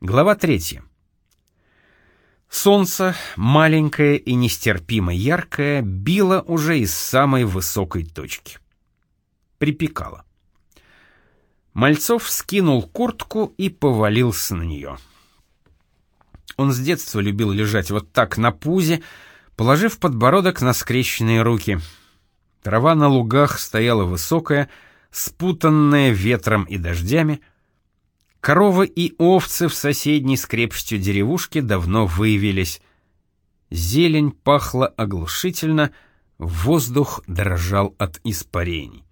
Глава третья. Солнце, маленькое и нестерпимо яркое, било уже из самой высокой точки. Припекало. Мальцов скинул куртку и повалился на нее. Он с детства любил лежать вот так на пузе, положив подбородок на скрещенные руки. Трава на лугах стояла высокая, спутанная ветром и дождями — Коровы и овцы в соседней с крепостью деревушке давно выявились. Зелень пахла оглушительно, воздух дрожал от испарений.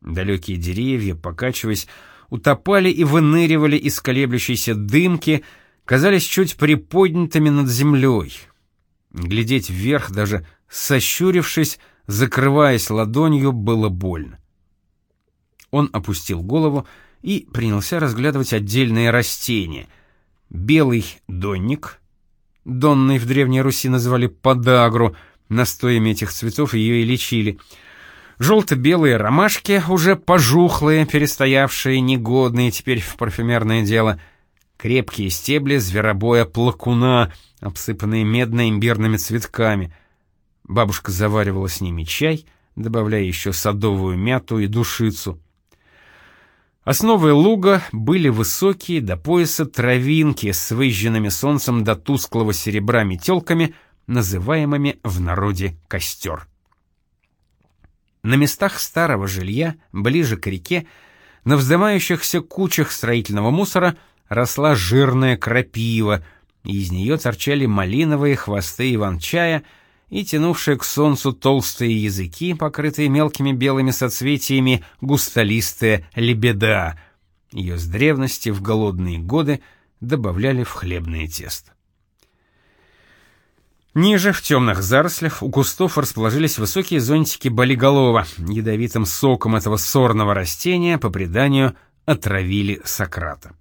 Далекие деревья, покачиваясь, утопали и выныривали из колеблющейся дымки, казались чуть приподнятыми над землей. Глядеть вверх, даже сощурившись, закрываясь ладонью, было больно. Он опустил голову и принялся разглядывать отдельные растения. Белый донник, донной в Древней Руси называли подагру, настоями этих цветов ее и лечили. Желто-белые ромашки, уже пожухлые, перестоявшие, негодные теперь в парфюмерное дело. Крепкие стебли зверобоя плакуна, обсыпанные медно-имбирными цветками. Бабушка заваривала с ними чай, добавляя еще садовую мяту и душицу. Основой луга были высокие до пояса травинки с выжженными солнцем до тусклого серебра метелками, называемыми в народе костер. На местах старого жилья, ближе к реке, на вздымающихся кучах строительного мусора росла жирная крапива, и из нее торчали малиновые хвосты иван-чая — и тянувшие к солнцу толстые языки, покрытые мелкими белыми соцветиями, густолистая лебеда. Ее с древности в голодные годы добавляли в хлебное тесто. Ниже, в темных зарослях, у кустов расположились высокие зонтики болиголова. Ядовитым соком этого сорного растения, по преданию, отравили Сократа.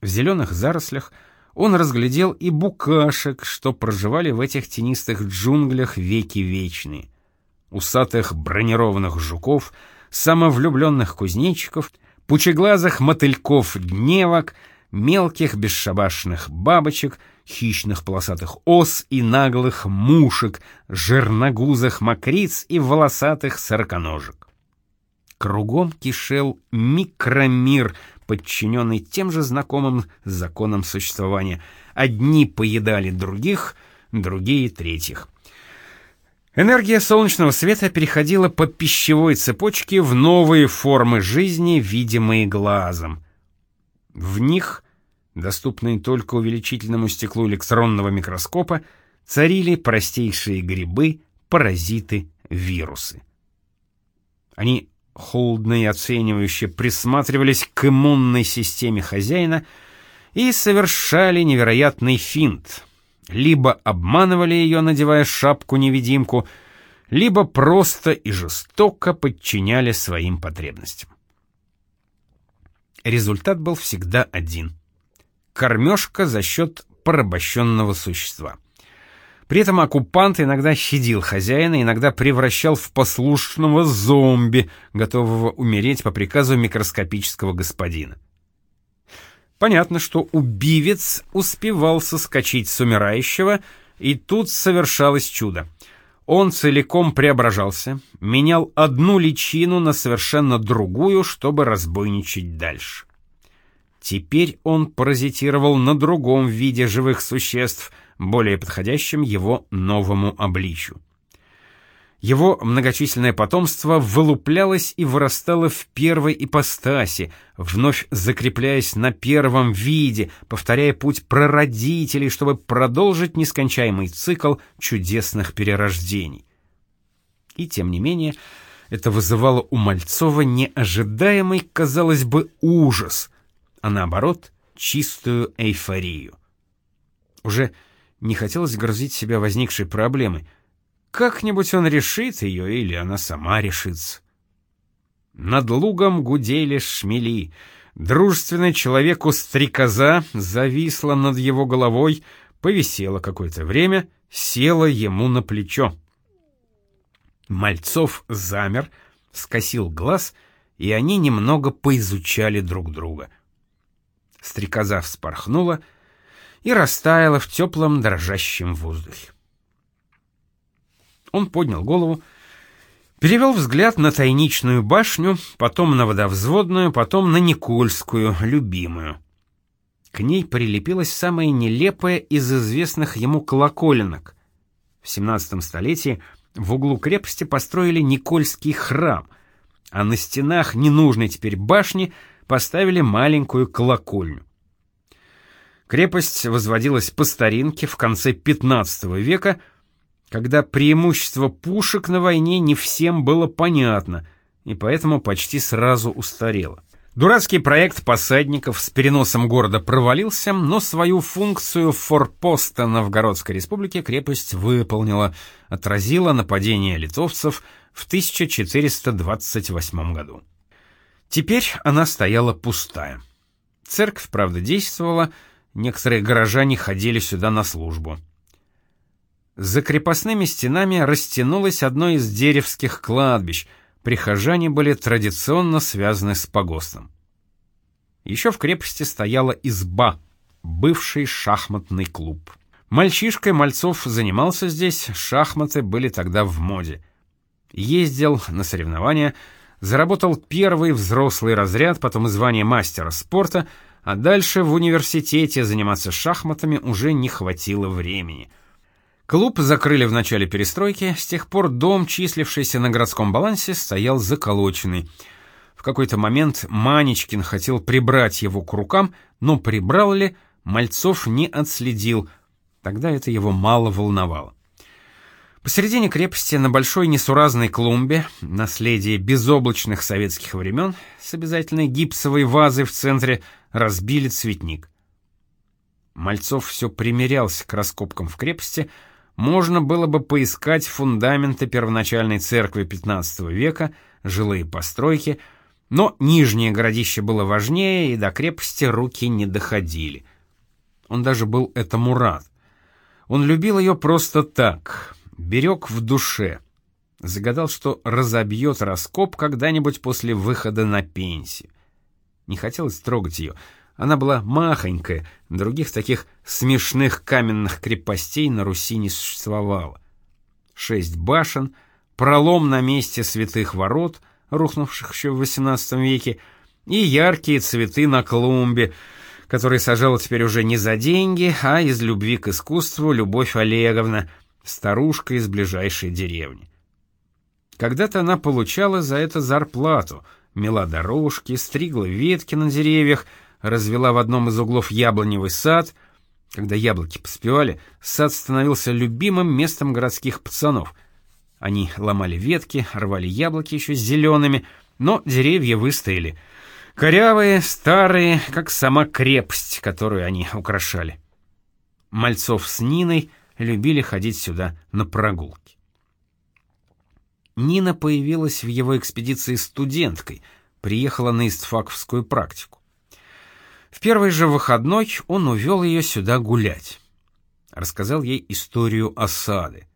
В зеленых зарослях – он разглядел и букашек, что проживали в этих тенистых джунглях веки вечные. Усатых бронированных жуков, самовлюбленных кузнечиков, пучеглазых мотыльков-дневок, мелких бесшабашных бабочек, хищных полосатых ос и наглых мушек, жирногузых мокриц и волосатых сороконожек. Кругом кишел микромир — подчиненный тем же знакомым законам существования. Одни поедали других, другие — третьих. Энергия солнечного света переходила по пищевой цепочке в новые формы жизни, видимые глазом. В них, доступные только увеличительному стеклу электронного микроскопа, царили простейшие грибы, паразиты, вирусы. Они холодно и оценивающе присматривались к иммунной системе хозяина и совершали невероятный финт. Либо обманывали ее, надевая шапку-невидимку, либо просто и жестоко подчиняли своим потребностям. Результат был всегда один. Кормежка за счет порабощенного существа. При этом оккупант иногда щадил хозяина, иногда превращал в послушного зомби, готового умереть по приказу микроскопического господина. Понятно, что убивец успевал соскочить с умирающего, и тут совершалось чудо. Он целиком преображался, менял одну личину на совершенно другую, чтобы разбойничать дальше. Теперь он паразитировал на другом виде живых существ — более подходящим его новому обличию. Его многочисленное потомство вылуплялось и вырастало в первой ипостаси, вновь закрепляясь на первом виде, повторяя путь прародителей, чтобы продолжить нескончаемый цикл чудесных перерождений. И тем не менее, это вызывало у Мальцова неожидаемый, казалось бы, ужас, а наоборот, чистую эйфорию. Уже не хотелось грозить себя возникшей проблемой. Как-нибудь он решит ее, или она сама решится. Над лугом гудели шмели. Дружественный человеку стрекоза зависла над его головой, повисела какое-то время, села ему на плечо. Мальцов замер, скосил глаз, и они немного поизучали друг друга — стрекоза вспорхнула и растаяла в теплом дрожащем воздухе. Он поднял голову, перевел взгляд на тайничную башню, потом на водовзводную, потом на Никольскую, любимую. К ней прилепилась самая нелепая из известных ему колоколенок. В 17 столетии в углу крепости построили Никольский храм, а на стенах ненужной теперь башни поставили маленькую колокольню. Крепость возводилась по старинке в конце 15 века, когда преимущество пушек на войне не всем было понятно, и поэтому почти сразу устарело. Дурацкий проект посадников с переносом города провалился, но свою функцию форпоста Новгородской республики крепость выполнила, отразила нападение литовцев в 1428 году. Теперь она стояла пустая. Церковь, правда, действовала, некоторые горожане ходили сюда на службу. За крепостными стенами растянулось одно из деревских кладбищ — прихожане были традиционно связаны с погостом. Еще в крепости стояла изба, бывший шахматный клуб. Мальчишкой Мальцов занимался здесь, шахматы были тогда в моде. Ездил на соревнования, заработал первый взрослый разряд, потом звание мастера спорта, а дальше в университете заниматься шахматами уже не хватило времени — Клуб закрыли в начале перестройки, с тех пор дом, числившийся на городском балансе, стоял заколоченный. В какой-то момент Манечкин хотел прибрать его к рукам, но прибрал ли, Мальцов не отследил. Тогда это его мало волновало. Посередине крепости на большой несуразной клумбе, наследие безоблачных советских времен, с обязательной гипсовой вазой в центре, разбили цветник. Мальцов все примерялся к раскопкам в крепости, можно было бы поискать фундаменты первоначальной церкви XV века, жилые постройки, но нижнее городище было важнее, и до крепости руки не доходили. Он даже был этому рад. Он любил ее просто так, берег в душе. Загадал, что разобьет раскоп когда-нибудь после выхода на пенсию. Не хотелось трогать ее — она была махонькая, других таких смешных каменных крепостей на Руси не существовало. Шесть башен, пролом на месте святых ворот, рухнувших еще в XVIII веке, и яркие цветы на клумбе, которые сажала теперь уже не за деньги, а из любви к искусству Любовь Олеговна, старушка из ближайшей деревни. Когда-то она получала за это зарплату, мела дорожки, стригла ветки на деревьях, развела в одном из углов яблоневый сад. Когда яблоки поспевали, сад становился любимым местом городских пацанов. Они ломали ветки, рвали яблоки еще зелеными, но деревья выстояли. Корявые, старые, как сама крепость, которую они украшали. Мальцов с Ниной любили ходить сюда на прогулки. Нина появилась в его экспедиции студенткой, приехала на истфаковскую практику. В первый же выходной он увел ее сюда гулять. Рассказал ей историю осады.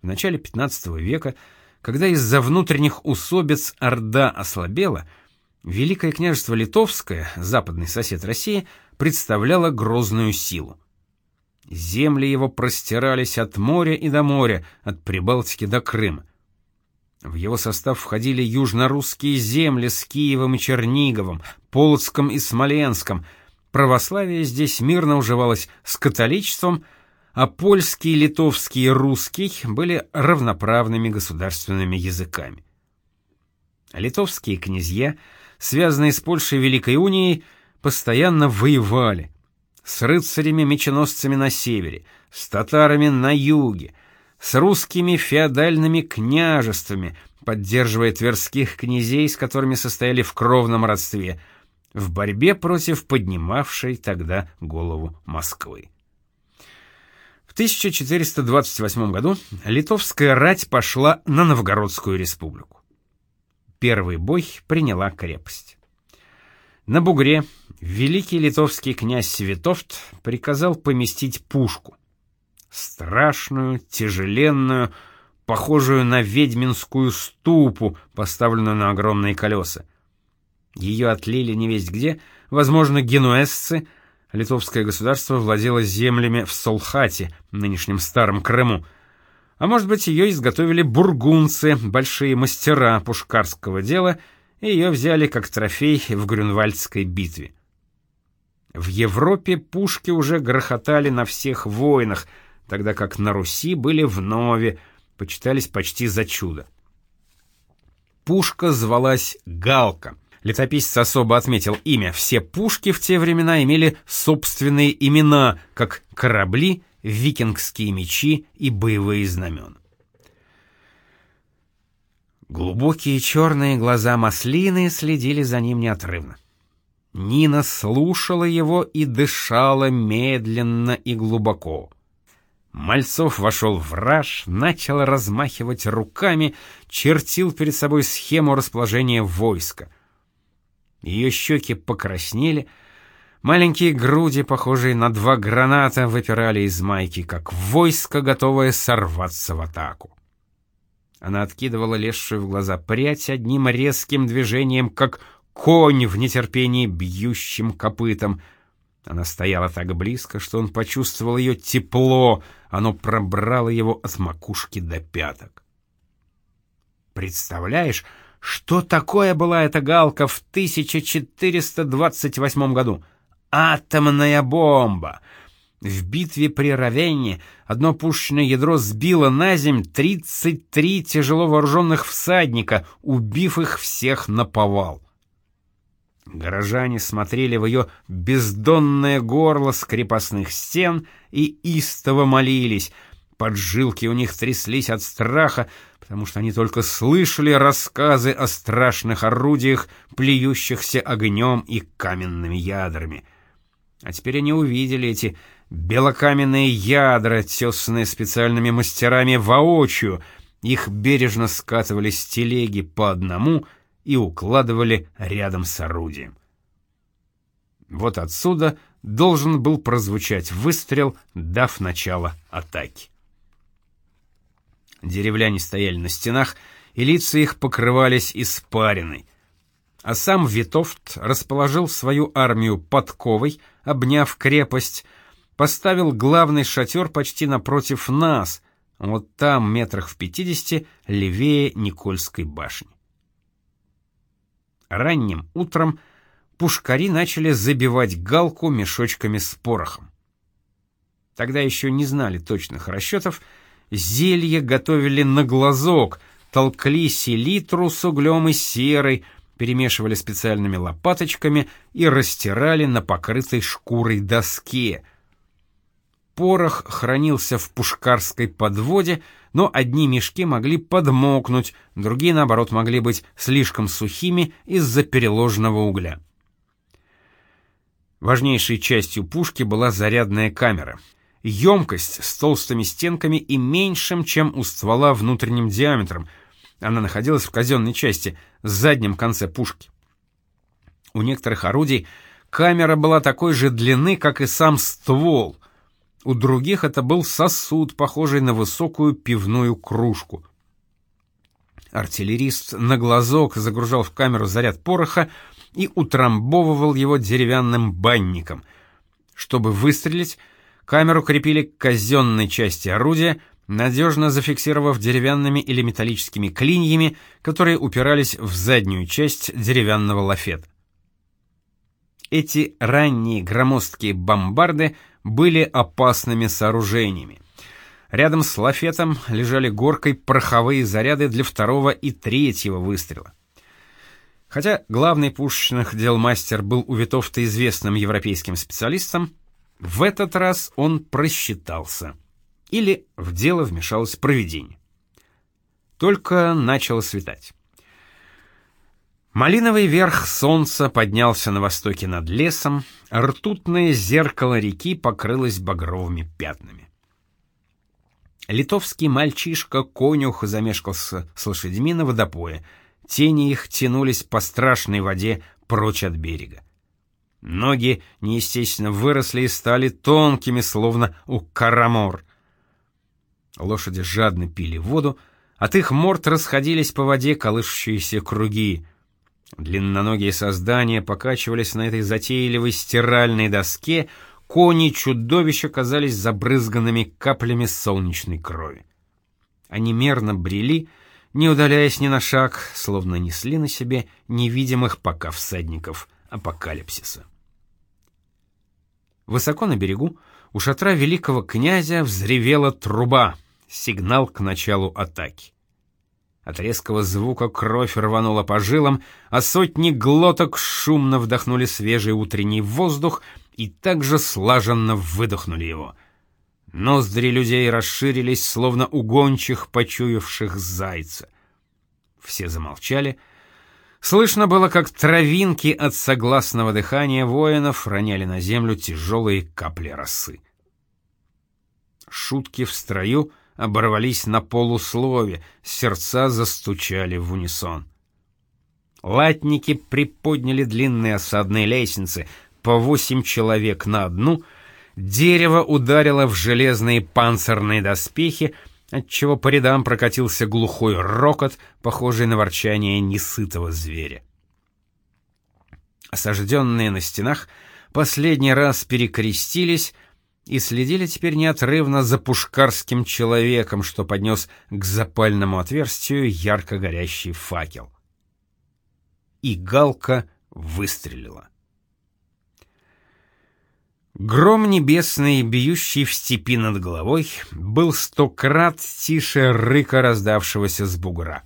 В начале XV века, когда из-за внутренних усобиц Орда ослабела, Великое княжество Литовское, западный сосед России, представляло грозную силу. Земли его простирались от моря и до моря, от Прибалтики до Крыма. В его состав входили южнорусские земли с Киевом и Черниговым, Полоцком и Смоленском. Православие здесь мирно уживалось с католичеством, а польский, литовский и русский были равноправными государственными языками. Литовские князья, связанные с Польшей Великой Унией, постоянно воевали с рыцарями-меченосцами на севере, с татарами на юге, с русскими феодальными княжествами, поддерживая тверских князей, с которыми состояли в кровном родстве, в борьбе против поднимавшей тогда голову Москвы. В 1428 году литовская рать пошла на Новгородскую республику. Первый бой приняла крепость. На бугре великий литовский князь Святовт приказал поместить пушку. Страшную, тяжеленную, похожую на ведьминскую ступу, поставленную на огромные колеса. Ее отлили невесть где, возможно, генуэзцы, литовское государство владело землями в Солхате, нынешнем Старом Крыму, а может быть, ее изготовили бургунцы, большие мастера пушкарского дела, ее взяли как трофей в Грюнвальдской битве. В Европе пушки уже грохотали на всех войнах, тогда как на Руси были вновь, почитались почти за чудо. Пушка звалась Галка. Летописец особо отметил имя. Все пушки в те времена имели собственные имена, как корабли, викингские мечи и боевые знамена. Глубокие черные глаза маслины следили за ним неотрывно. Нина слушала его и дышала медленно и глубоко. Мальцов вошел в раж, начал размахивать руками, чертил перед собой схему расположения войска. Ее щеки покраснели, маленькие груди, похожие на два граната, выпирали из майки, как войско, готовое сорваться в атаку. Она откидывала лезшую в глаза прядь одним резким движением, как конь в нетерпении бьющим копытом. Она стояла так близко, что он почувствовал ее тепло, оно пробрало его от макушки до пяток. Представляешь, что такое была эта галка в 1428 году? Атомная бомба! В битве при Равенне одно пушечное ядро сбило на земь 33 тяжело вооруженных всадника, убив их всех на повал. Горожане смотрели в ее бездонное горло с крепостных стен и истово молились. Поджилки у них тряслись от страха, потому что они только слышали рассказы о страшных орудиях, плюющихся огнем и каменными ядрами. А теперь они увидели эти белокаменные ядра, тесанные специальными мастерами воочию. Их бережно скатывали с телеги по одному — и укладывали рядом с орудием. Вот отсюда должен был прозвучать выстрел, дав начало атаки. Деревляне стояли на стенах, и лица их покрывались испариной. А сам Витовт расположил свою армию подковой, обняв крепость, поставил главный шатер почти напротив нас, вот там, метрах в пятидесяти, левее Никольской башни. Ранним утром пушкари начали забивать галку мешочками с порохом. Тогда еще не знали точных расчетов, зелье готовили на глазок, толкли селитру с углем и серой, перемешивали специальными лопаточками и растирали на покрытой шкурой доске. Порох хранился в пушкарской подводе, но одни мешки могли подмокнуть, другие, наоборот, могли быть слишком сухими из-за переложенного угля. Важнейшей частью пушки была зарядная камера. Емкость с толстыми стенками и меньшим, чем у ствола внутренним диаметром. Она находилась в казенной части, в заднем конце пушки. У некоторых орудий камера была такой же длины, как и сам ствол, у других это был сосуд, похожий на высокую пивную кружку. Артиллерист на глазок загружал в камеру заряд пороха и утрамбовывал его деревянным банником. Чтобы выстрелить, камеру крепили к казенной части орудия, надежно зафиксировав деревянными или металлическими клиньями, которые упирались в заднюю часть деревянного лафета. Эти ранние громоздкие бомбарды — были опасными сооружениями. Рядом с лафетом лежали горкой пороховые заряды для второго и третьего выстрела. Хотя главный пушечных дел мастер был у Витовта известным европейским специалистом, в этот раз он просчитался. Или в дело вмешалось провидение. Только начало светать. Малиновый верх солнца поднялся на востоке над лесом, ртутное зеркало реки покрылось багровыми пятнами. Литовский мальчишка-конюх замешкался с лошадьми на водопое. Тени их тянулись по страшной воде прочь от берега. Ноги неестественно выросли и стали тонкими, словно у карамор. Лошади жадно пили воду, от их морд расходились по воде колышущиеся круги — Длинноногие создания покачивались на этой затейливой стиральной доске, кони чудовища казались забрызганными каплями солнечной крови. Они мерно брели, не удаляясь ни на шаг, словно несли на себе невидимых пока всадников апокалипсиса. Высоко на берегу у шатра великого князя взревела труба, сигнал к началу атаки. От резкого звука кровь рванула по жилам, а сотни глоток шумно вдохнули свежий утренний воздух и также слаженно выдохнули его. Ноздри людей расширились, словно у гончих, почуявших зайца. Все замолчали. Слышно было, как травинки от согласного дыхания воинов роняли на землю тяжелые капли росы. Шутки в строю — оборвались на полуслове, сердца застучали в унисон. Латники приподняли длинные осадные лестницы, по восемь человек на одну, дерево ударило в железные панцирные доспехи, отчего по рядам прокатился глухой рокот, похожий на ворчание несытого зверя. Осажденные на стенах последний раз перекрестились, и следили теперь неотрывно за пушкарским человеком, что поднес к запальному отверстию ярко горящий факел. И галка выстрелила. Гром небесный, бьющий в степи над головой, был сто крат тише рыка раздавшегося с бугра.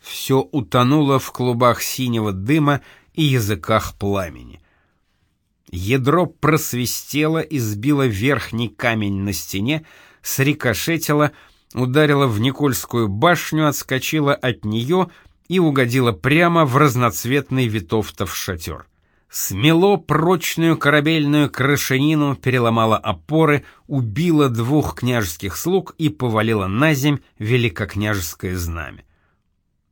Все утонуло в клубах синего дыма и языках пламени — Ядро просвистело и сбило верхний камень на стене, срикошетило, ударило в Никольскую башню, отскочило от нее и угодило прямо в разноцветный Витовтов шатер. Смело прочную корабельную крышенину, переломало опоры, убило двух княжеских слуг и повалило на земь великокняжеское знамя.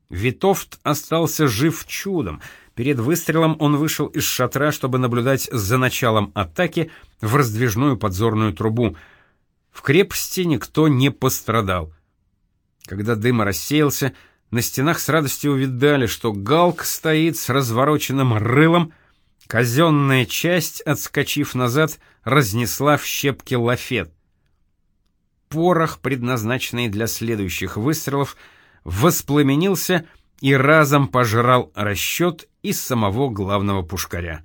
Витовт остался жив чудом — Перед выстрелом он вышел из шатра, чтобы наблюдать за началом атаки в раздвижную подзорную трубу. В крепости никто не пострадал. Когда дым рассеялся, на стенах с радостью увидали, что галк стоит с развороченным рылом, казенная часть, отскочив назад, разнесла в щепки лафет. Порох, предназначенный для следующих выстрелов, воспламенился и разом пожрал расчет из самого главного пушкаря.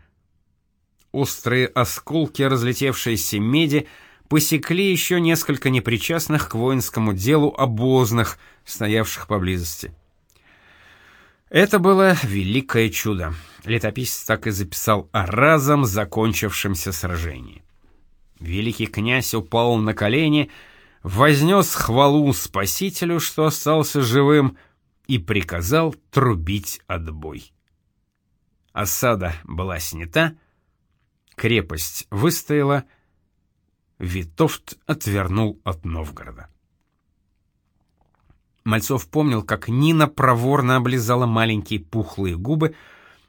Острые осколки разлетевшейся меди посекли еще несколько непричастных к воинскому делу обозных, стоявших поблизости. Это было великое чудо. Летописец так и записал о разом закончившемся сражении. Великий князь упал на колени, вознес хвалу спасителю, что остался живым, и приказал трубить отбой. Осада была снята, крепость выстояла, Витовт отвернул от Новгорода. Мальцов помнил, как Нина проворно облизала маленькие пухлые губы,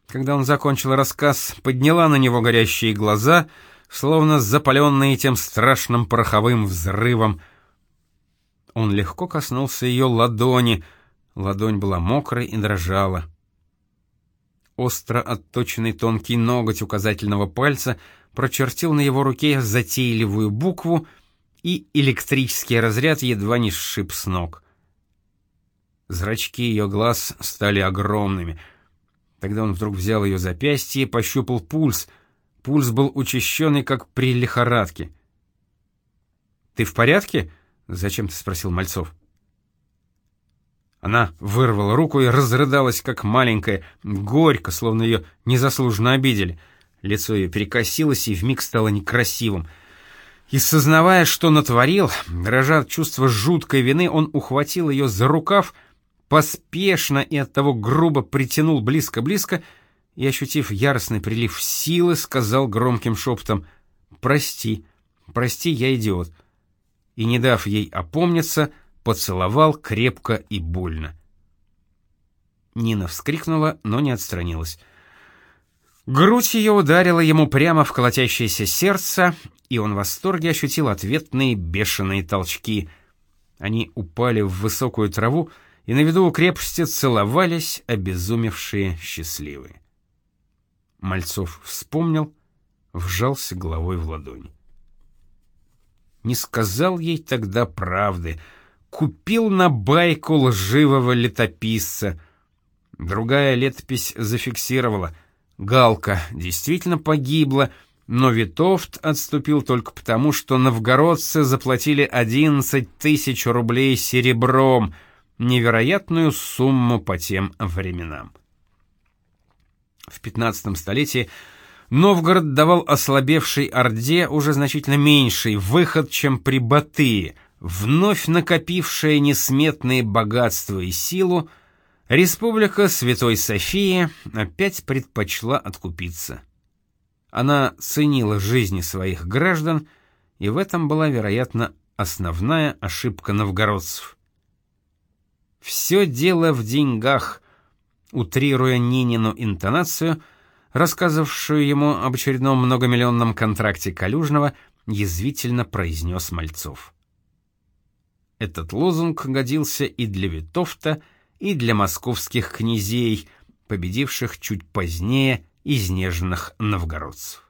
когда он закончил рассказ, подняла на него горящие глаза, словно запаленные тем страшным пороховым взрывом. Он легко коснулся ее ладони, ладонь была мокрай и дрожала. Остро отточенный тонкий ноготь указательного пальца прочертил на его руке затейливую букву, и электрический разряд едва не сшиб с ног. Зрачки ее глаз стали огромными. Тогда он вдруг взял ее запястье и пощупал пульс. Пульс был учащенный, как при лихорадке. «Ты в порядке?» — зачем-то спросил Мальцов. Она вырвала руку и разрыдалась, как маленькая, горько, словно ее незаслуженно обидели. Лицо ее перекосилось и вмиг стало некрасивым. И сознавая, что натворил, дрожа от чувства жуткой вины, он ухватил ее за рукав, поспешно и оттого грубо притянул близко-близко и, ощутив яростный прилив силы, сказал громким шепотом «Прости, прости, я идиот». И, не дав ей опомниться, — поцеловал крепко и больно. Нина вскрикнула, но не отстранилась. Грудь ее ударила ему прямо в колотящееся сердце, и он в восторге ощутил ответные бешеные толчки. Они упали в высокую траву и на виду у крепости целовались обезумевшие счастливые. Мальцов вспомнил, вжался головой в ладонь. Не сказал ей тогда правды, купил на байку лживого летописца. Другая летопись зафиксировала. Галка действительно погибла, но Витовт отступил только потому, что новгородцы заплатили 11 тысяч рублей серебром, невероятную сумму по тем временам. В 15 столетии Новгород давал ослабевшей Орде уже значительно меньший выход, чем при Батыя, вновь накопившая несметные богатства и силу, республика Святой Софии опять предпочла откупиться. Она ценила жизни своих граждан, и в этом была, вероятно, основная ошибка новгородцев. «Все дело в деньгах», утрируя Нинину интонацию, рассказывавшую ему об очередном многомиллионном контракте Калюжного, язвительно произнес Мальцов. Этот лозунг годился и для Витовта, и для московских князей, победивших чуть позднее изнеженных новгородцев.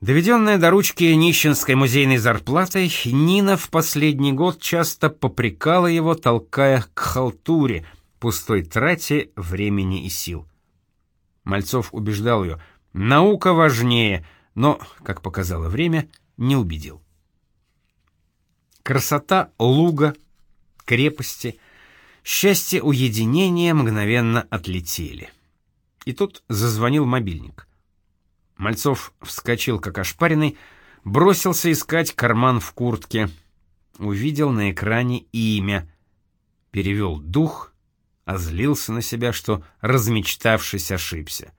Доведенная до ручки нищенской музейной зарплатой, Нина в последний год часто попрекала его, толкая к халтуре, пустой трате времени и сил. Мальцов убеждал ее, наука важнее, но, как показало время, не убедил. Красота луга, крепости, счастье уединения мгновенно отлетели. И тут зазвонил мобильник. Мальцов вскочил как ошпаренный, бросился искать карман в куртке. Увидел на экране имя. Перевел дух озлился на себя, что, размечтавшись, ошибся.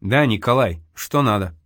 «Да, Николай, что надо?»